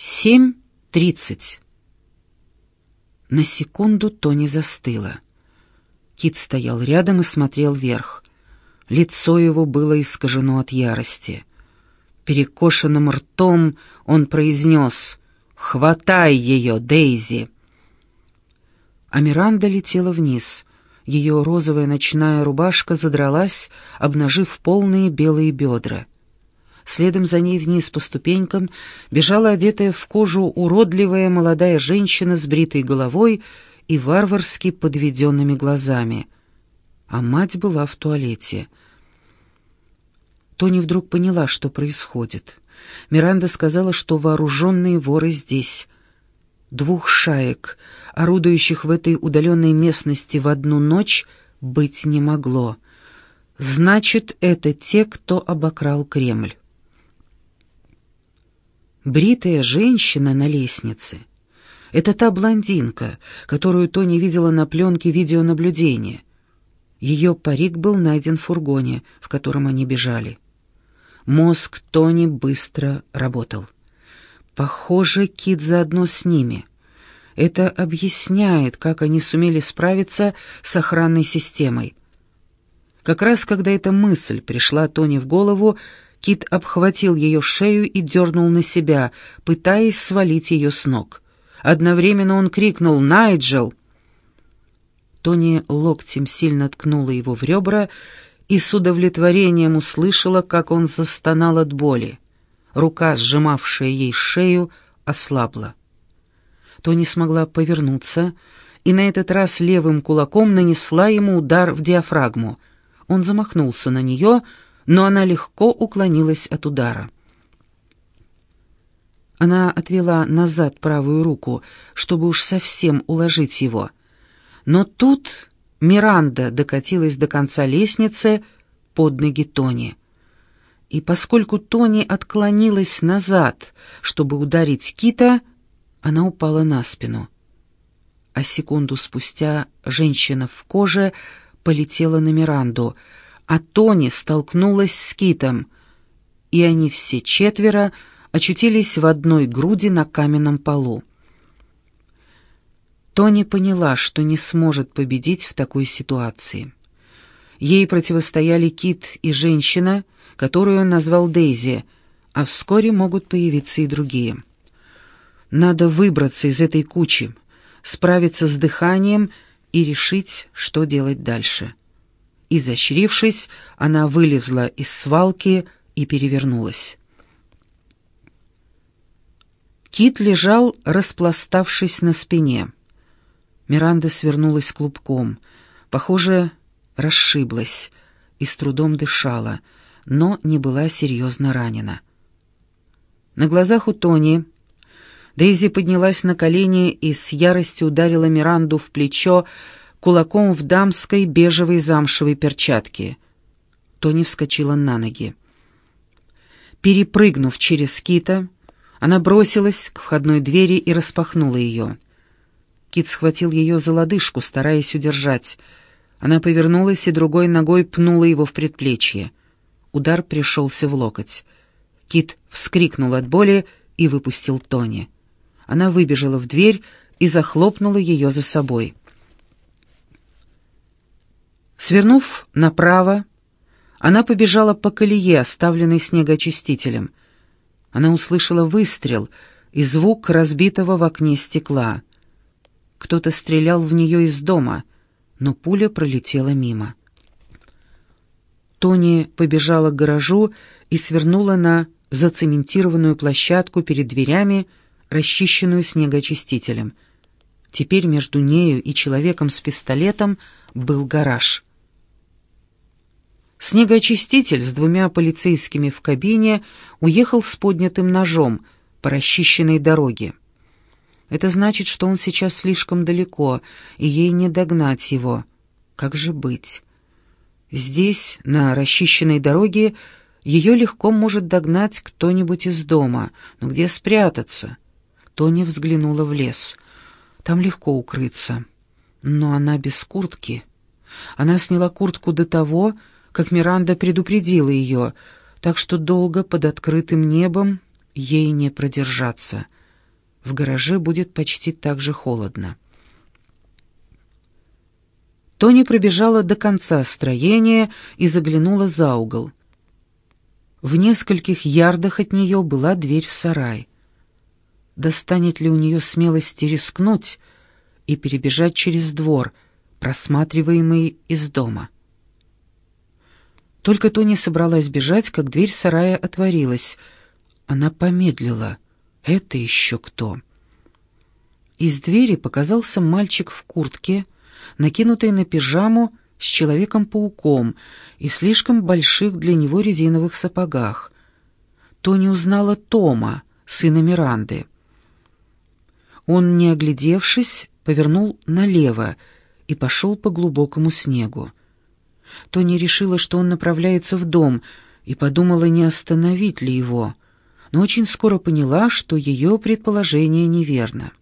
Семь тридцать. На секунду Тони застыла. Кит стоял рядом и смотрел вверх. Лицо его было искажено от ярости. Перекошенным ртом он произнес «Хватай ее, Дейзи!» А летела вниз. Ее розовая ночная рубашка задралась, обнажив полные белые бедра. Следом за ней вниз по ступенькам бежала одетая в кожу уродливая молодая женщина с бритой головой и варварски подведенными глазами. А мать была в туалете. Тони вдруг поняла, что происходит. Миранда сказала, что вооруженные воры здесь. Двух шаек, орудующих в этой удаленной местности в одну ночь, быть не могло. Значит, это те, кто обокрал Кремль. Бритая женщина на лестнице — это та блондинка, которую Тони видела на пленке видеонаблюдения. Ее парик был найден в фургоне, в котором они бежали. Мозг Тони быстро работал. Похоже, Кит заодно с ними. Это объясняет, как они сумели справиться с охранной системой. Как раз когда эта мысль пришла Тони в голову, Кит обхватил ее шею и дернул на себя, пытаясь свалить ее с ног. Одновременно он крикнул «Найджел!». Тони локтем сильно ткнула его в ребра и с удовлетворением услышала, как он застонал от боли. Рука, сжимавшая ей шею, ослабла. Тони смогла повернуться и на этот раз левым кулаком нанесла ему удар в диафрагму. Он замахнулся на нее, но она легко уклонилась от удара. Она отвела назад правую руку, чтобы уж совсем уложить его. Но тут Миранда докатилась до конца лестницы под ноги Тони. И поскольку Тони отклонилась назад, чтобы ударить Кита, она упала на спину. А секунду спустя женщина в коже полетела на Миранду — а Тони столкнулась с Китом, и они все четверо очутились в одной груди на каменном полу. Тони поняла, что не сможет победить в такой ситуации. Ей противостояли Кит и женщина, которую он назвал Дейзи, а вскоре могут появиться и другие. Надо выбраться из этой кучи, справиться с дыханием и решить, что делать дальше. Изощрившись, она вылезла из свалки и перевернулась. Кит лежал, распластавшись на спине. Миранда свернулась клубком. Похоже, расшиблась и с трудом дышала, но не была серьезно ранена. На глазах у Тони Дейзи поднялась на колени и с яростью ударила Миранду в плечо, кулаком в дамской бежевой замшевой перчатке. Тони вскочила на ноги. Перепрыгнув через Кита, она бросилась к входной двери и распахнула ее. Кит схватил ее за лодыжку, стараясь удержать. Она повернулась и другой ногой пнула его в предплечье. Удар пришелся в локоть. Кит вскрикнул от боли и выпустил Тони. Она выбежала в дверь и захлопнула ее за собой. Свернув направо, она побежала по колее, оставленной снегоочистителем. Она услышала выстрел и звук разбитого в окне стекла. Кто-то стрелял в нее из дома, но пуля пролетела мимо. Тони побежала к гаражу и свернула на зацементированную площадку перед дверями, расчищенную снегоочистителем. Теперь между нею и человеком с пистолетом был гараж. Снегоочиститель с двумя полицейскими в кабине уехал с поднятым ножом по расчищенной дороге. Это значит, что он сейчас слишком далеко, и ей не догнать его. Как же быть? Здесь, на расчищенной дороге, ее легко может догнать кто-нибудь из дома. Но где спрятаться? Тони взглянула в лес. Там легко укрыться. Но она без куртки. Она сняла куртку до того, как Миранда предупредила ее, так что долго под открытым небом ей не продержаться — В гараже будет почти так же холодно. Тони пробежала до конца строения и заглянула за угол. В нескольких ярдах от нее была дверь в сарай. Достанет ли у нее смелости рискнуть и перебежать через двор, просматриваемый из дома? Только Тони собралась бежать, как дверь сарая отворилась. Она помедлила. «Это еще кто?» Из двери показался мальчик в куртке, накинутой на пижаму с Человеком-пауком и в слишком больших для него резиновых сапогах. Тони узнала Тома, сына Миранды. Он, не оглядевшись, повернул налево и пошел по глубокому снегу. Тони решила, что он направляется в дом, и подумала, не остановить ли его, но очень скоро поняла, что ее предположение неверно.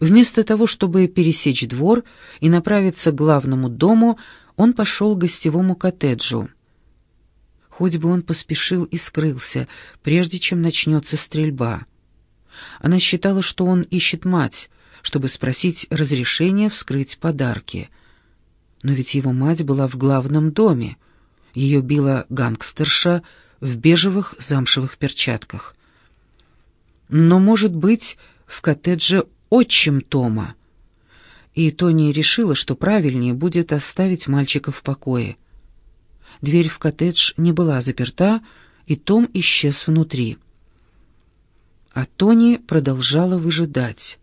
Вместо того, чтобы пересечь двор и направиться к главному дому, он пошел к гостевому коттеджу. Хоть бы он поспешил и скрылся, прежде чем начнется стрельба. Она считала, что он ищет мать, чтобы спросить разрешения вскрыть подарки. Но ведь его мать была в главном доме. Ее била гангстерша в бежевых замшевых перчатках. Но, может быть, в коттедже отчим Тома. И Тони решила, что правильнее будет оставить мальчика в покое. Дверь в коттедж не была заперта, и Том исчез внутри. А Тони продолжала выжидать.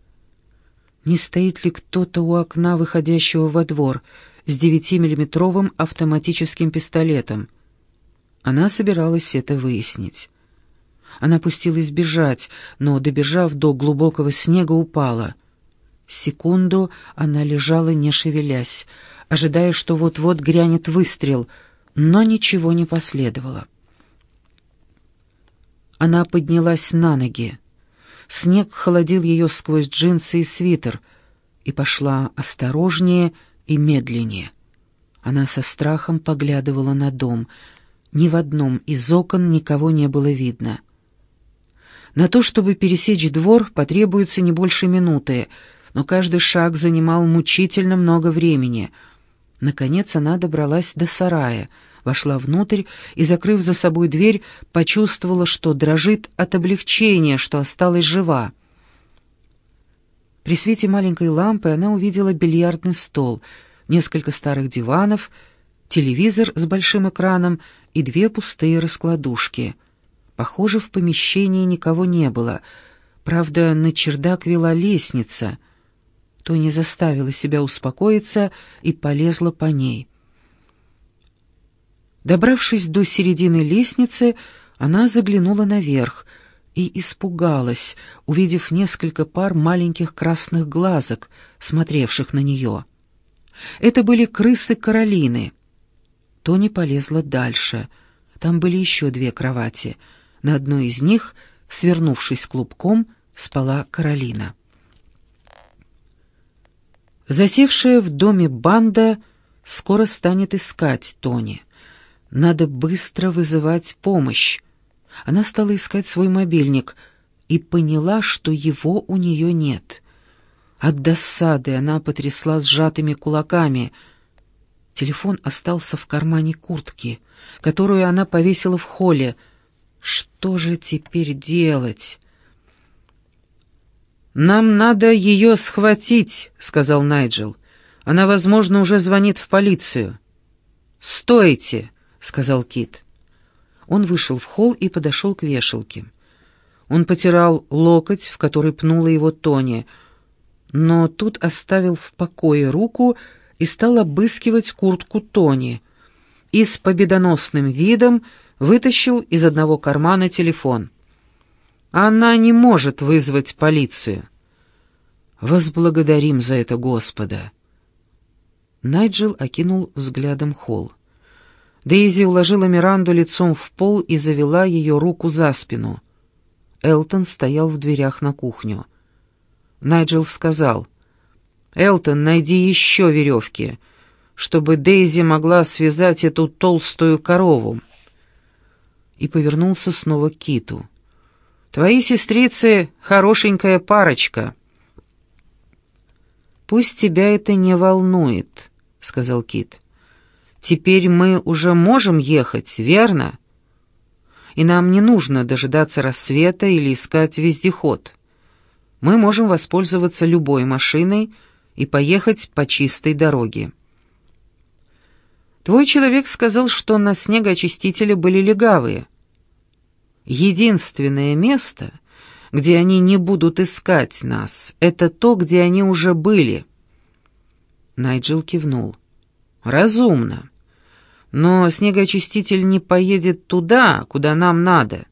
Не стоит ли кто-то у окна, выходящего во двор, с девятимиллиметровым автоматическим пистолетом? Она собиралась это выяснить. Она пустилась бежать, но, добежав до глубокого снега, упала. Секунду она лежала, не шевелясь, ожидая, что вот-вот грянет выстрел, но ничего не последовало. Она поднялась на ноги. Снег холодил ее сквозь джинсы и свитер, и пошла осторожнее и медленнее. Она со страхом поглядывала на дом. Ни в одном из окон никого не было видно. На то, чтобы пересечь двор, потребуется не больше минуты, но каждый шаг занимал мучительно много времени. Наконец она добралась до сарая, вошла внутрь и, закрыв за собой дверь, почувствовала, что дрожит от облегчения, что осталась жива. При свете маленькой лампы она увидела бильярдный стол, несколько старых диванов, телевизор с большим экраном и две пустые раскладушки — Похоже, в помещении никого не было. Правда, на чердак вела лестница. Тони заставила себя успокоиться и полезла по ней. Добравшись до середины лестницы, она заглянула наверх и испугалась, увидев несколько пар маленьких красных глазок, смотревших на нее. Это были крысы Каролины. Тони полезла дальше. Там были еще две кровати — на одной из них, свернувшись клубком, спала Каролина. Засевшая в доме банда скоро станет искать Тони. Надо быстро вызывать помощь. Она стала искать свой мобильник и поняла, что его у нее нет. От досады она потрясла сжатыми кулаками. Телефон остался в кармане куртки, которую она повесила в холле — что же теперь делать? «Нам надо ее схватить», — сказал Найджел. «Она, возможно, уже звонит в полицию». «Стойте», — сказал Кит. Он вышел в холл и подошел к вешалке. Он потирал локоть, в который пнула его Тони, но тут оставил в покое руку и стал обыскивать куртку Тони. И с победоносным видом вытащил из одного кармана телефон. «Она не может вызвать полицию». «Возблагодарим за это Господа». Найджел окинул взглядом холл. Дейзи уложила Миранду лицом в пол и завела ее руку за спину. Элтон стоял в дверях на кухню. Найджел сказал, «Элтон, найди еще веревки, чтобы Дейзи могла связать эту толстую корову» и повернулся снова к Киту. Твои сестрицы — хорошенькая парочка». «Пусть тебя это не волнует», — сказал Кит. «Теперь мы уже можем ехать, верно? И нам не нужно дожидаться рассвета или искать вездеход. Мы можем воспользоваться любой машиной и поехать по чистой дороге». Твой человек сказал, что на снегоочистителе были легавые. Единственное место, где они не будут искать нас, это то, где они уже были. Найджел кивнул. Разумно. Но снегоочиститель не поедет туда, куда нам надо.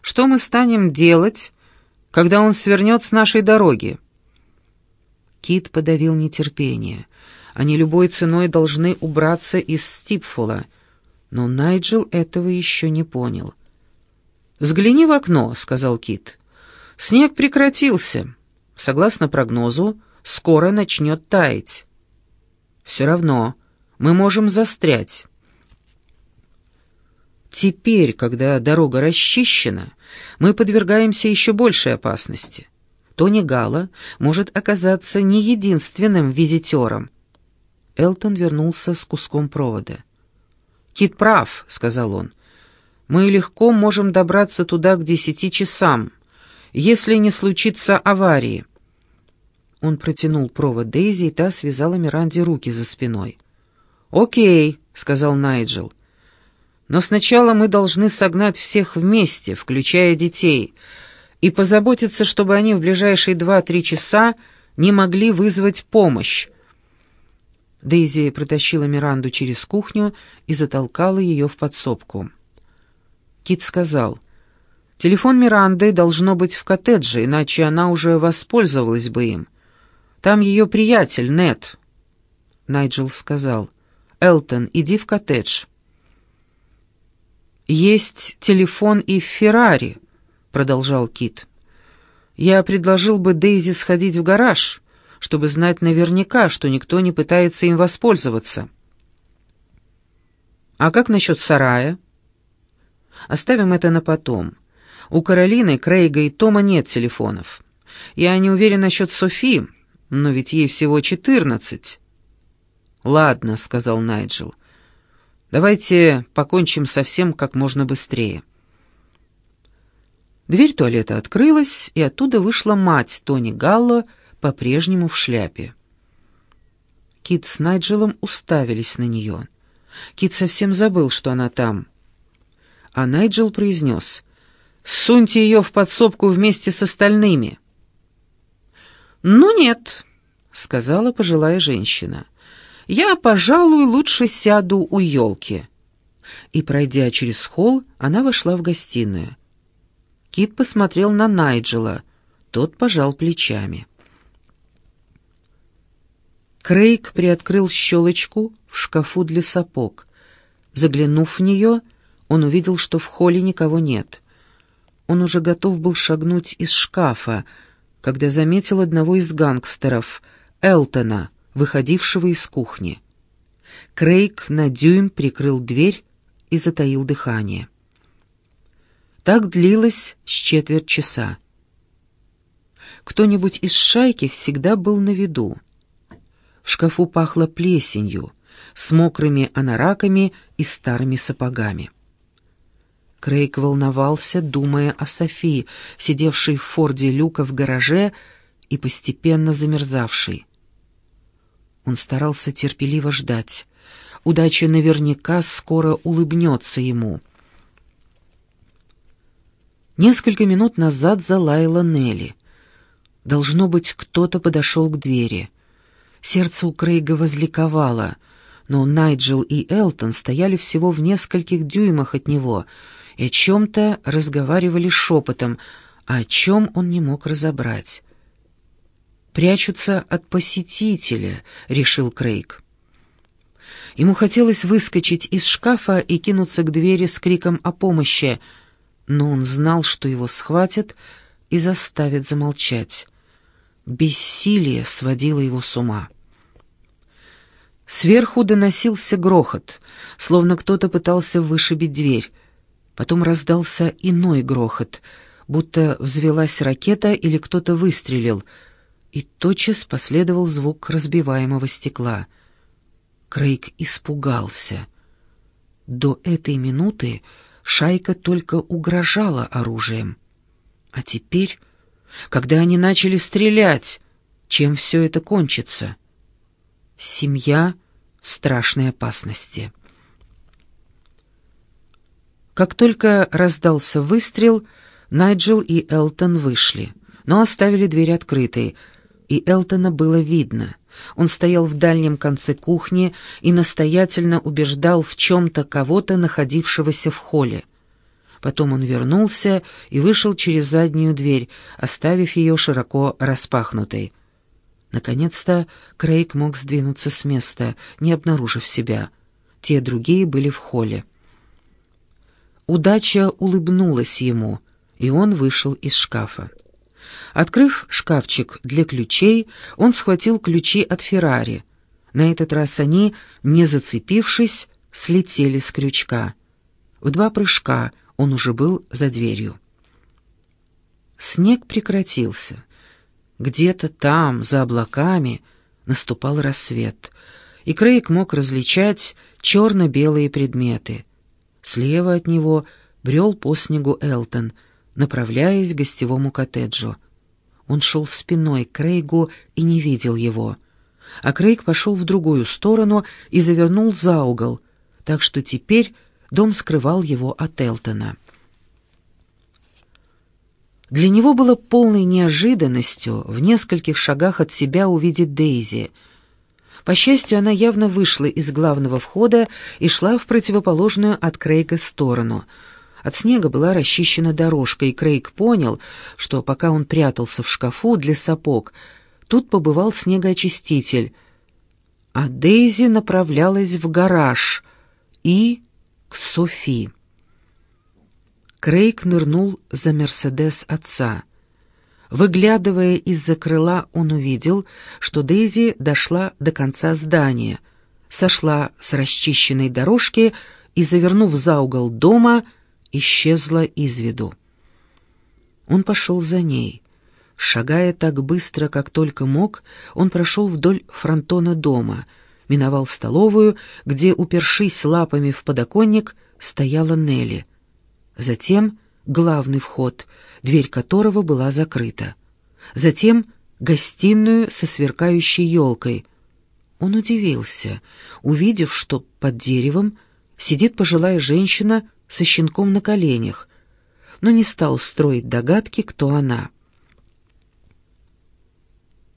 Что мы станем делать, когда он свернет с нашей дороги? Кит подавил нетерпение. Они любой ценой должны убраться из Стипфула. Но Найджел этого еще не понял. «Взгляни в окно», — сказал Кит. «Снег прекратился. Согласно прогнозу, скоро начнет таять. Все равно мы можем застрять». Теперь, когда дорога расчищена, мы подвергаемся еще большей опасности. Тони Гала может оказаться не единственным визитером, Элтон вернулся с куском провода. «Кит прав», — сказал он. «Мы легко можем добраться туда к десяти часам, если не случится аварии». Он протянул провод Дейзи, и та связала Миранде руки за спиной. «Окей», — сказал Найджел. «Но сначала мы должны согнать всех вместе, включая детей, и позаботиться, чтобы они в ближайшие два-три часа не могли вызвать помощь, Дейзи протащила Миранду через кухню и затолкала ее в подсобку. Кит сказал, «Телефон Миранды должно быть в коттедже, иначе она уже воспользовалась бы им. Там ее приятель, Нет». Найджел сказал, «Элтон, иди в коттедж». «Есть телефон и Феррари», — продолжал Кит. «Я предложил бы Дейзи сходить в гараж» чтобы знать наверняка, что никто не пытается им воспользоваться. А как насчет сарая? Оставим это на потом. У Каролины, Крейга и Тома нет телефонов. Я не уверен насчет Софи, но ведь ей всего четырнадцать. «Ладно», — сказал Найджел. «Давайте покончим со всем как можно быстрее». Дверь туалета открылась, и оттуда вышла мать Тони Галло по-прежнему в шляпе. Кит с Найджелом уставились на нее. Кит совсем забыл, что она там. А Найджел произнес «Суньте ее в подсобку вместе с остальными». «Ну нет», — сказала пожилая женщина. «Я, пожалуй, лучше сяду у елки». И, пройдя через холл, она вошла в гостиную. Кит посмотрел на Найджела. Тот пожал плечами. Крейг приоткрыл щелочку в шкафу для сапог. Заглянув в нее, он увидел, что в холле никого нет. Он уже готов был шагнуть из шкафа, когда заметил одного из гангстеров, Элтона, выходившего из кухни. Крейг на дюйм прикрыл дверь и затаил дыхание. Так длилось с четверть часа. Кто-нибудь из шайки всегда был на виду. В шкафу пахло плесенью, с мокрыми анораками и старыми сапогами. Крейг волновался, думая о Софии, сидевшей в форде люка в гараже и постепенно замерзавшей. Он старался терпеливо ждать. Удача наверняка скоро улыбнется ему. Несколько минут назад залаяла Нелли. Должно быть, кто-то подошел к двери. Сердце у Крейга возликовало, но Найджел и Элтон стояли всего в нескольких дюймах от него и о чем-то разговаривали шепотом, а о чем он не мог разобрать. «Прячутся от посетителя», — решил Крейг. Ему хотелось выскочить из шкафа и кинуться к двери с криком о помощи, но он знал, что его схватят и заставят замолчать. Бессилие сводило его с ума. Сверху доносился грохот, словно кто-то пытался вышибить дверь. Потом раздался иной грохот. будто взвелась ракета или кто-то выстрелил, и тотчас последовал звук разбиваемого стекла. Крейг испугался. До этой минуты шайка только угрожала оружием. А теперь, когда они начали стрелять, чем все это кончится? Семья в страшной опасности. Как только раздался выстрел, Найджел и Элтон вышли, но оставили дверь открытой, и Элтона было видно. Он стоял в дальнем конце кухни и настоятельно убеждал в чем-то кого-то, находившегося в холле. Потом он вернулся и вышел через заднюю дверь, оставив ее широко распахнутой. Наконец-то Крейг мог сдвинуться с места, не обнаружив себя. Те другие были в холле. Удача улыбнулась ему, и он вышел из шкафа. Открыв шкафчик для ключей, он схватил ключи от Феррари. На этот раз они, не зацепившись, слетели с крючка. В два прыжка он уже был за дверью. Снег прекратился. Где-то там, за облаками, наступал рассвет, и Крейг мог различать черно-белые предметы — Слева от него брел по снегу Элтон, направляясь к гостевому коттеджу. Он шел спиной к Крейгу и не видел его. А Крейг пошел в другую сторону и завернул за угол, так что теперь дом скрывал его от Элтона. Для него было полной неожиданностью в нескольких шагах от себя увидеть Дейзи — по счастью, она явно вышла из главного входа и шла в противоположную от Крейга сторону. От снега была расчищена дорожка, и Крейг понял, что пока он прятался в шкафу для сапог, тут побывал снегоочиститель, а Дейзи направлялась в гараж и к Софи. Крейг нырнул за «Мерседес» отца — Выглядывая из-за крыла, он увидел, что Дейзи дошла до конца здания, сошла с расчищенной дорожки и, завернув за угол дома, исчезла из виду. Он пошел за ней. Шагая так быстро, как только мог, он прошел вдоль фронтона дома, миновал столовую, где, упершись лапами в подоконник, стояла Нелли. Затем главный вход, дверь которого была закрыта. Затем гостиную со сверкающей елкой. Он удивился, увидев, что под деревом сидит пожилая женщина со щенком на коленях, но не стал строить догадки, кто она.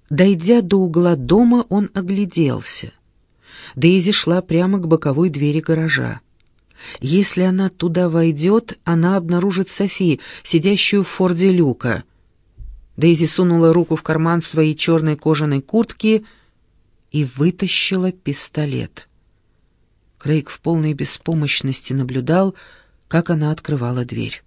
Дойдя до угла дома, он огляделся. Дейзи шла прямо к боковой двери гаража. Если она туда войдет, она обнаружит Софи, сидящую в форде люка. Дейзи сунула руку в карман своей черной кожаной куртки и вытащила пистолет. Крейг в полной беспомощности наблюдал, как она открывала дверь.